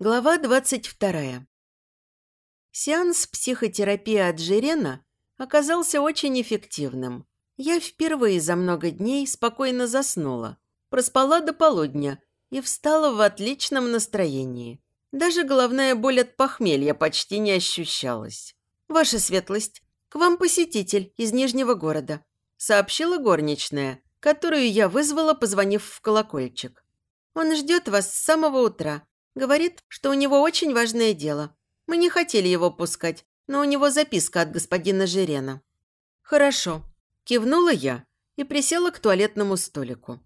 Глава 22. Сеанс психотерапии от Жирена оказался очень эффективным. Я впервые за много дней спокойно заснула, проспала до полудня и встала в отличном настроении. Даже головная боль от похмелья почти не ощущалась. «Ваша светлость, к вам посетитель из Нижнего города», сообщила горничная, которую я вызвала, позвонив в колокольчик. «Он ждет вас с самого утра Говорит, что у него очень важное дело. Мы не хотели его пускать, но у него записка от господина Жирена». «Хорошо», – кивнула я и присела к туалетному столику.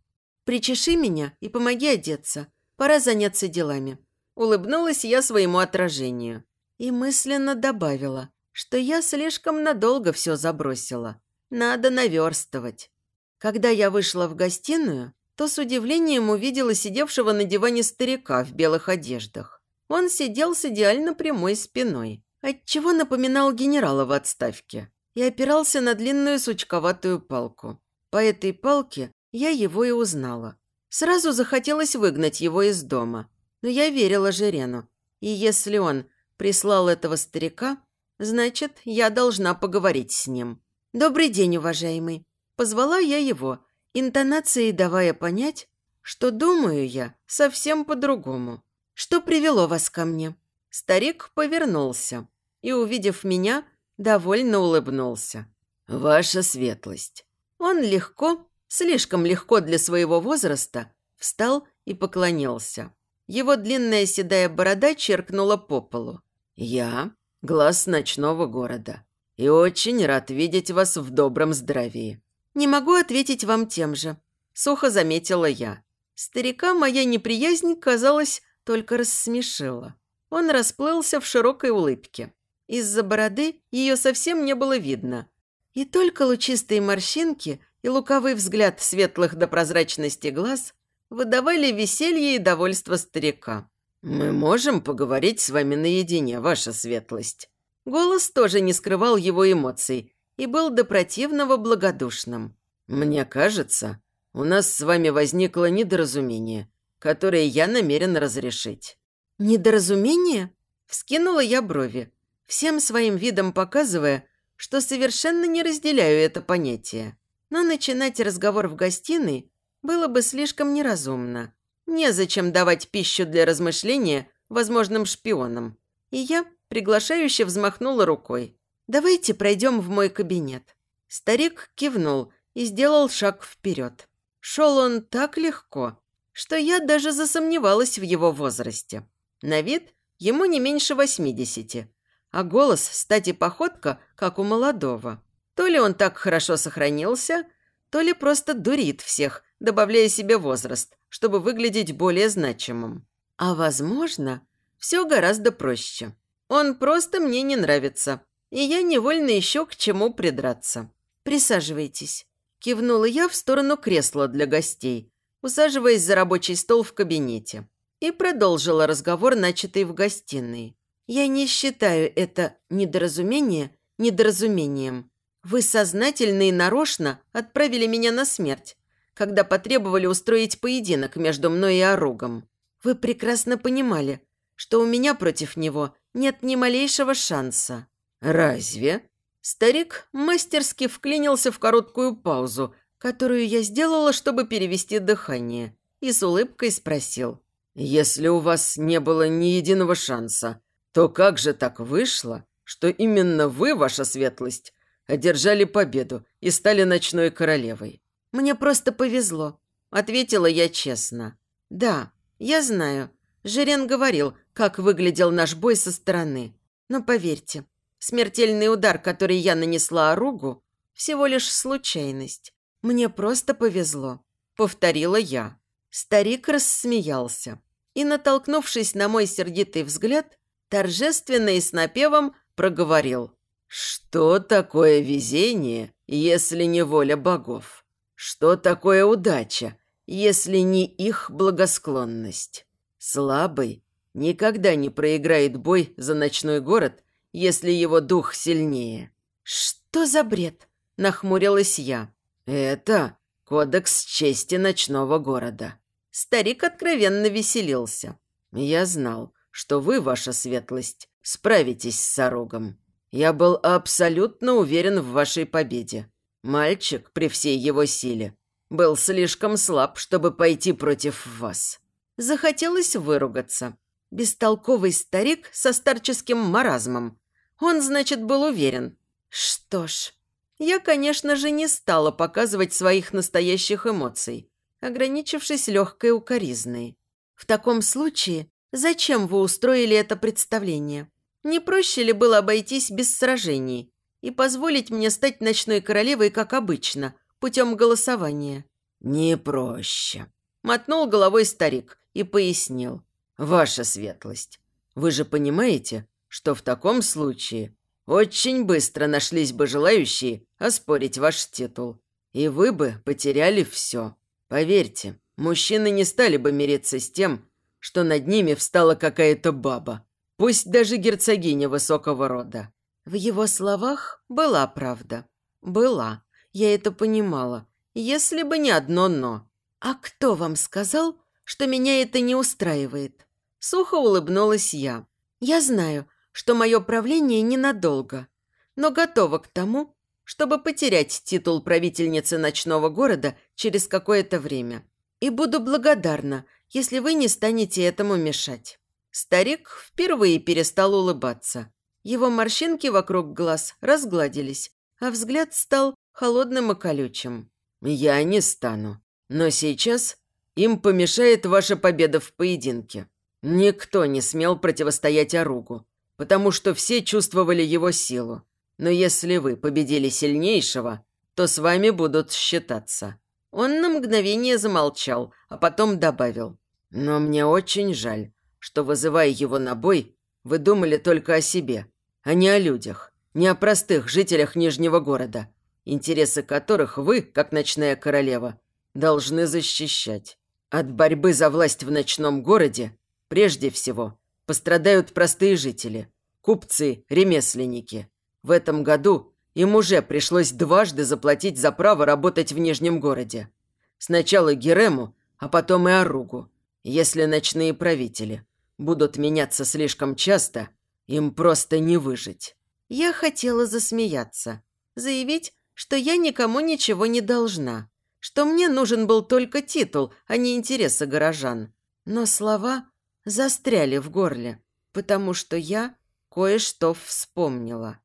«Причеши меня и помоги одеться. Пора заняться делами». Улыбнулась я своему отражению и мысленно добавила, что я слишком надолго все забросила. Надо наверстывать. Когда я вышла в гостиную, то с удивлением увидела сидевшего на диване старика в белых одеждах. Он сидел с идеально прямой спиной, отчего напоминал генерала в отставке, и опирался на длинную сучковатую палку. По этой палке я его и узнала. Сразу захотелось выгнать его из дома, но я верила Жирену, и если он прислал этого старика, значит, я должна поговорить с ним. «Добрый день, уважаемый!» Позвала я его – интонацией давая понять, что думаю я совсем по-другому. Что привело вас ко мне? Старик повернулся и, увидев меня, довольно улыбнулся. «Ваша светлость». Он легко, слишком легко для своего возраста, встал и поклонился. Его длинная седая борода черкнула по полу. «Я – глаз ночного города, и очень рад видеть вас в добром здравии. «Не могу ответить вам тем же», – сухо заметила я. Старика моя неприязнь, казалось, только рассмешила. Он расплылся в широкой улыбке. Из-за бороды ее совсем не было видно. И только лучистые морщинки и лукавый взгляд светлых до прозрачности глаз выдавали веселье и довольство старика. «Мы можем поговорить с вами наедине, ваша светлость». Голос тоже не скрывал его эмоций, и был до противного благодушным. «Мне кажется, у нас с вами возникло недоразумение, которое я намерен разрешить». «Недоразумение?» – вскинула я брови, всем своим видом показывая, что совершенно не разделяю это понятие. Но начинать разговор в гостиной было бы слишком неразумно. Незачем давать пищу для размышления возможным шпионам. И я приглашающе взмахнула рукой. «Давайте пройдем в мой кабинет». Старик кивнул и сделал шаг вперед. Шел он так легко, что я даже засомневалась в его возрасте. На вид ему не меньше восьмидесяти, а голос, стати походка, как у молодого. То ли он так хорошо сохранился, то ли просто дурит всех, добавляя себе возраст, чтобы выглядеть более значимым. А возможно, все гораздо проще. Он просто мне не нравится, и я невольно еще к чему придраться. «Присаживайтесь», – кивнула я в сторону кресла для гостей, усаживаясь за рабочий стол в кабинете. И продолжила разговор, начатый в гостиной. «Я не считаю это недоразумение недоразумением. Вы сознательно и нарочно отправили меня на смерть, когда потребовали устроить поединок между мной и Оругом. Вы прекрасно понимали, что у меня против него нет ни малейшего шанса. «Разве?» Старик мастерски вклинился в короткую паузу, которую я сделала, чтобы перевести дыхание, и с улыбкой спросил. «Если у вас не было ни единого шанса, то как же так вышло, что именно вы, ваша светлость, одержали победу и стали ночной королевой?» «Мне просто повезло», – ответила я честно. «Да, я знаю. Жирен говорил, как выглядел наш бой со стороны. Но поверьте, Смертельный удар, который я нанесла Оругу, всего лишь случайность. Мне просто повезло», – повторила я. Старик рассмеялся и, натолкнувшись на мой сердитый взгляд, торжественно и с напевом проговорил. «Что такое везение, если не воля богов? Что такое удача, если не их благосклонность? Слабый никогда не проиграет бой за ночной город – если его дух сильнее. «Что за бред?» – нахмурилась я. «Это кодекс чести ночного города». Старик откровенно веселился. Я знал, что вы, ваша светлость, справитесь с Сорогом. Я был абсолютно уверен в вашей победе. Мальчик, при всей его силе, был слишком слаб, чтобы пойти против вас. Захотелось выругаться. Бестолковый старик со старческим маразмом. Он, значит, был уверен. Что ж, я, конечно же, не стала показывать своих настоящих эмоций, ограничившись легкой укоризной. В таком случае, зачем вы устроили это представление? Не проще ли было обойтись без сражений и позволить мне стать ночной королевой, как обычно, путем голосования? Не проще. Мотнул головой старик и пояснил. «Ваша светлость, вы же понимаете, что в таком случае очень быстро нашлись бы желающие оспорить ваш титул, и вы бы потеряли все. Поверьте, мужчины не стали бы мириться с тем, что над ними встала какая-то баба, пусть даже герцогиня высокого рода». В его словах была правда. Была. Я это понимала. Если бы не одно «но». «А кто вам сказал, что меня это не устраивает?» Сухо улыбнулась я. «Я знаю, что мое правление ненадолго, но готова к тому, чтобы потерять титул правительницы ночного города через какое-то время. И буду благодарна, если вы не станете этому мешать». Старик впервые перестал улыбаться. Его морщинки вокруг глаз разгладились, а взгляд стал холодным и колючим. «Я не стану. Но сейчас им помешает ваша победа в поединке. Никто не смел противостоять Оругу, потому что все чувствовали его силу. Но если вы победили сильнейшего, то с вами будут считаться». Он на мгновение замолчал, а потом добавил. «Но мне очень жаль, что, вызывая его на бой, вы думали только о себе, а не о людях, не о простых жителях Нижнего города, интересы которых вы, как ночная королева, должны защищать. От борьбы за власть в ночном городе Прежде всего, пострадают простые жители, купцы, ремесленники. В этом году им уже пришлось дважды заплатить за право работать в Нижнем городе. Сначала Герему, а потом и Аругу. Если ночные правители будут меняться слишком часто, им просто не выжить. Я хотела засмеяться, заявить, что я никому ничего не должна, что мне нужен был только титул, а не интересы горожан. Но слова застряли в горле, потому что я кое-что вспомнила.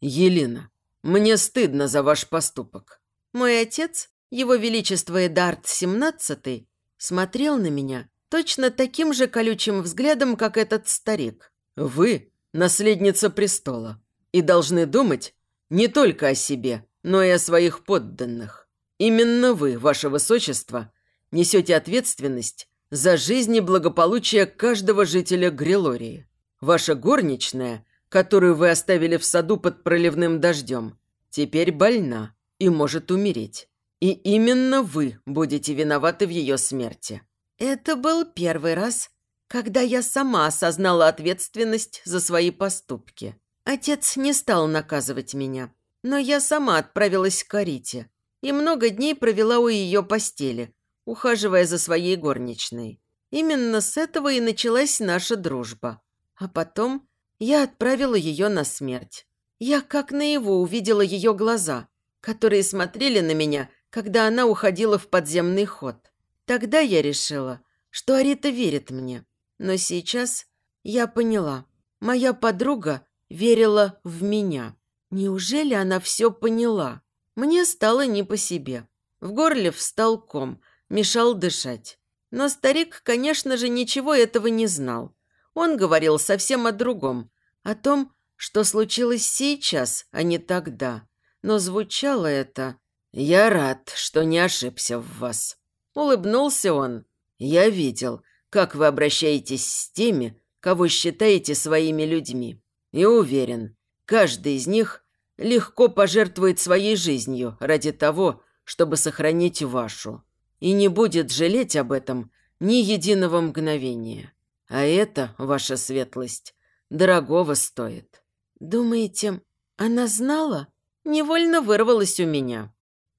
«Елена, мне стыдно за ваш поступок». Мой отец, его величество Эдард XVII, смотрел на меня точно таким же колючим взглядом, как этот старик. «Вы – наследница престола и должны думать не только о себе, но и о своих подданных. Именно вы, ваше высочество, несете ответственность за жизнь и благополучие каждого жителя Грилории. Ваша горничная, которую вы оставили в саду под проливным дождем, теперь больна и может умереть. И именно вы будете виноваты в ее смерти. Это был первый раз, когда я сама осознала ответственность за свои поступки. Отец не стал наказывать меня, но я сама отправилась к Карите и много дней провела у ее постели, ухаживая за своей горничной. Именно с этого и началась наша дружба. А потом я отправила ее на смерть. Я как наяву увидела ее глаза, которые смотрели на меня, когда она уходила в подземный ход. Тогда я решила, что Арита верит мне. Но сейчас я поняла. Моя подруга верила в меня. Неужели она все поняла? Мне стало не по себе. В горле встал ком, мешал дышать. Но старик, конечно же, ничего этого не знал. Он говорил совсем о другом, о том, что случилось сейчас, а не тогда. Но звучало это... «Я рад, что не ошибся в вас». Улыбнулся он. «Я видел, как вы обращаетесь с теми, кого считаете своими людьми. И уверен, каждый из них легко пожертвует своей жизнью ради того, чтобы сохранить вашу и не будет жалеть об этом ни единого мгновения. А это, ваша светлость, дорогого стоит. Думаете, она знала? Невольно вырвалась у меня.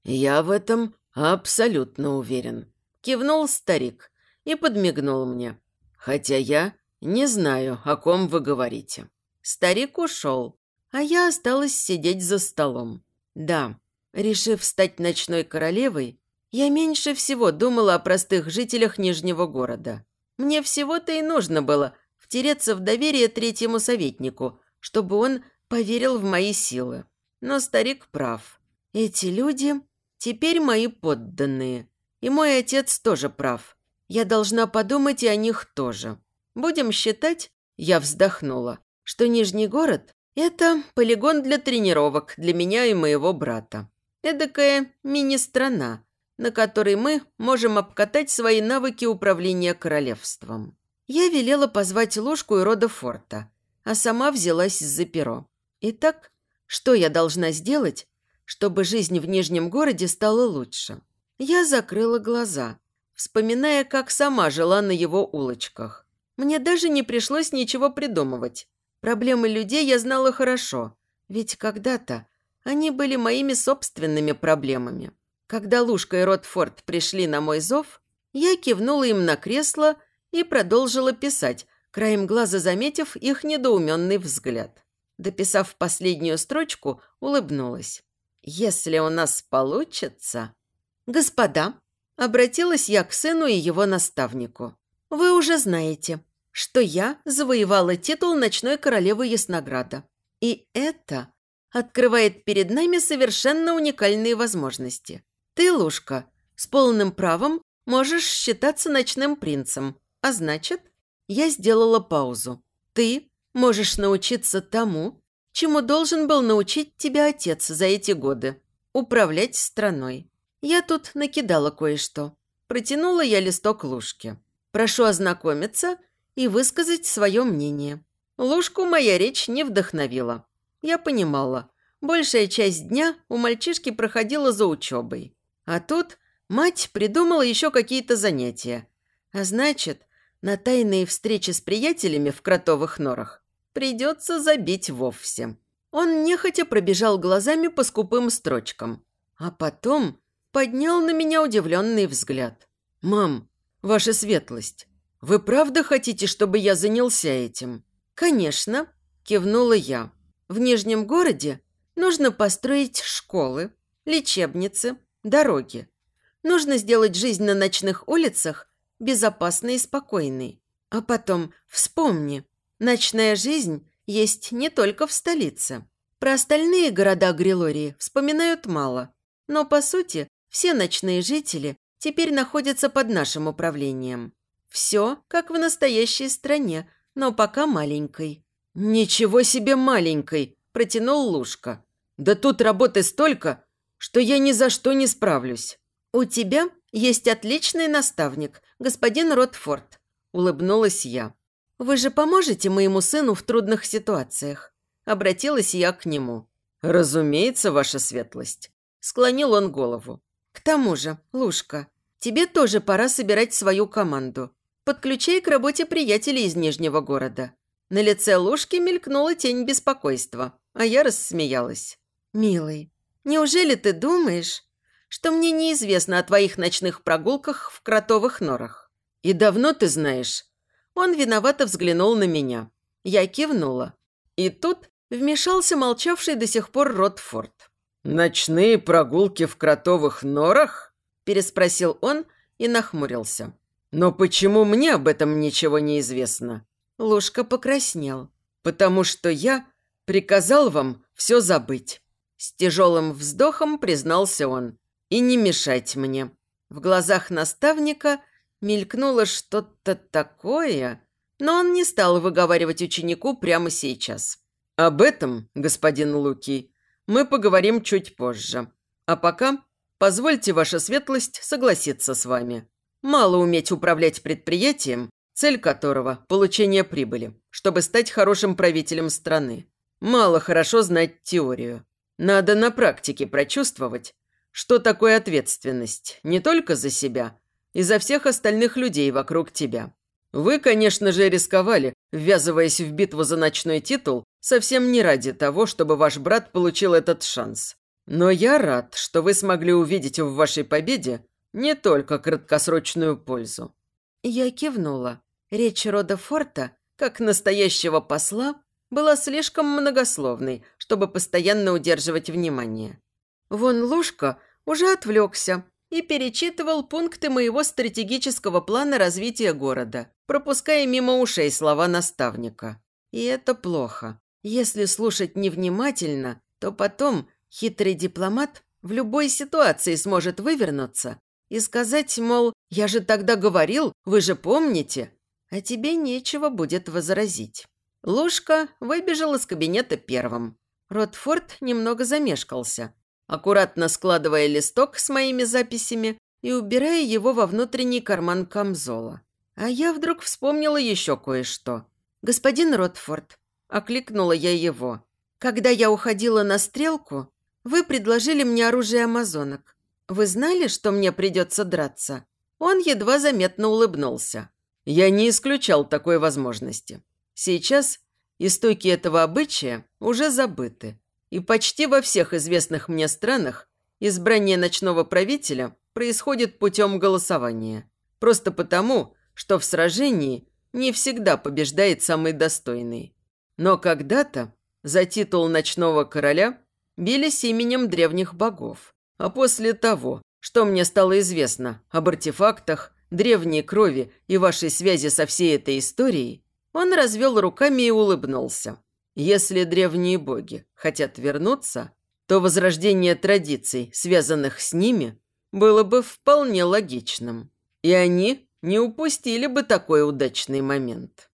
Я в этом абсолютно уверен. Кивнул старик и подмигнул мне. Хотя я «Не знаю, о ком вы говорите». Старик ушел, а я осталась сидеть за столом. Да, решив стать ночной королевой, я меньше всего думала о простых жителях Нижнего города. Мне всего-то и нужно было втереться в доверие третьему советнику, чтобы он поверил в мои силы. Но старик прав. Эти люди теперь мои подданные. И мой отец тоже прав. Я должна подумать и о них тоже. Будем считать, я вздохнула, что Нижний город – это полигон для тренировок для меня и моего брата. Эдакая мини-страна, на которой мы можем обкатать свои навыки управления королевством. Я велела позвать ложку и рода форта, а сама взялась за перо. Итак, что я должна сделать, чтобы жизнь в Нижнем городе стала лучше? Я закрыла глаза, вспоминая, как сама жила на его улочках. Мне даже не пришлось ничего придумывать. Проблемы людей я знала хорошо, ведь когда-то они были моими собственными проблемами. Когда Лушка и Ротфорд пришли на мой зов, я кивнула им на кресло и продолжила писать, краем глаза заметив их недоуменный взгляд. Дописав последнюю строчку, улыбнулась. «Если у нас получится...» «Господа», — обратилась я к сыну и его наставнику. «Вы уже знаете, что я завоевала титул ночной королевы Яснограда. И это открывает перед нами совершенно уникальные возможности. Ты, Лушка, с полным правом можешь считаться ночным принцем, а значит, я сделала паузу. Ты можешь научиться тому, чему должен был научить тебя отец за эти годы – управлять страной. Я тут накидала кое-что. Протянула я листок Лушке. Прошу ознакомиться и высказать свое мнение. Лушку моя речь не вдохновила. Я понимала, большая часть дня у мальчишки проходила за учебой. А тут мать придумала еще какие-то занятия. А значит, на тайные встречи с приятелями в кротовых норах придется забить вовсе. Он нехотя пробежал глазами по скупым строчкам, а потом поднял на меня удивленный взгляд. «Мам, ваша светлость, вы правда хотите, чтобы я занялся этим?» «Конечно», – кивнула я. «В Нижнем городе нужно построить школы, лечебницы, дороги. Нужно сделать жизнь на ночных улицах безопасной и спокойной. А потом вспомни, ночная жизнь есть не только в столице. Про остальные города Грилории вспоминают мало. Но, по сути, все ночные жители теперь находятся под нашим управлением. Все, как в настоящей стране, но пока маленькой. «Ничего себе маленькой!» – протянул Лушка. «Да тут работы столько, что я ни за что не справлюсь». «У тебя есть отличный наставник, господин Ротфорд», – улыбнулась я. «Вы же поможете моему сыну в трудных ситуациях?» Обратилась я к нему. «Разумеется, ваша светлость», – склонил он голову. «К тому же, Лушка, тебе тоже пора собирать свою команду. Подключай к работе приятелей из Нижнего города». На лице Лушки мелькнула тень беспокойства, а я рассмеялась. «Милый, неужели ты думаешь, что мне неизвестно о твоих ночных прогулках в кротовых норах. И давно ты знаешь?» Он виновато взглянул на меня. Я кивнула. И тут вмешался молчавший до сих пор Ротфорд. «Ночные прогулки в кротовых норах?» переспросил он и нахмурился. «Но почему мне об этом ничего не известно?» Лушка покраснел. «Потому что я приказал вам все забыть». С тяжелым вздохом признался он и не мешать мне. В глазах наставника мелькнуло что-то такое, но он не стал выговаривать ученику прямо сейчас. «Об этом, господин Луки, мы поговорим чуть позже. А пока позвольте ваша светлость согласиться с вами. Мало уметь управлять предприятием, цель которого – получение прибыли, чтобы стать хорошим правителем страны. Мало хорошо знать теорию. Надо на практике прочувствовать, что такое ответственность не только за себя, и за всех остальных людей вокруг тебя. Вы, конечно же, рисковали, ввязываясь в битву за ночной титул, совсем не ради того, чтобы ваш брат получил этот шанс. Но я рад, что вы смогли увидеть в вашей победе не только краткосрочную пользу. Я кивнула. Речь рода Форта, как настоящего посла, была слишком многословной, чтобы постоянно удерживать внимание. Вон Лушка уже отвлекся и перечитывал пункты моего стратегического плана развития города, пропуская мимо ушей слова наставника. И это плохо. Если слушать невнимательно, то потом хитрый дипломат в любой ситуации сможет вывернуться и сказать, мол, «Я же тогда говорил, вы же помните?» А тебе нечего будет возразить. Лушка выбежал из кабинета первым. Ротфорд немного замешкался, аккуратно складывая листок с моими записями и убирая его во внутренний карман камзола. А я вдруг вспомнила еще кое-что. «Господин Ротфорд», – окликнула я его, – «когда я уходила на стрелку, вы предложили мне оружие амазонок. Вы знали, что мне придется драться?» Он едва заметно улыбнулся. «Я не исключал такой возможности. Сейчас истоки этого обычая уже забыты. И почти во всех известных мне странах избрание ночного правителя происходит путем голосования. Просто потому, что в сражении не всегда побеждает самый достойный. Но когда-то за титул ночного короля бились именем древних богов. А после того, что мне стало известно об артефактах, древней крови и вашей связи со всей этой историей, он развел руками и улыбнулся. Если древние боги хотят вернуться, то возрождение традиций, связанных с ними, было бы вполне логичным. И они не упустили бы такой удачный момент.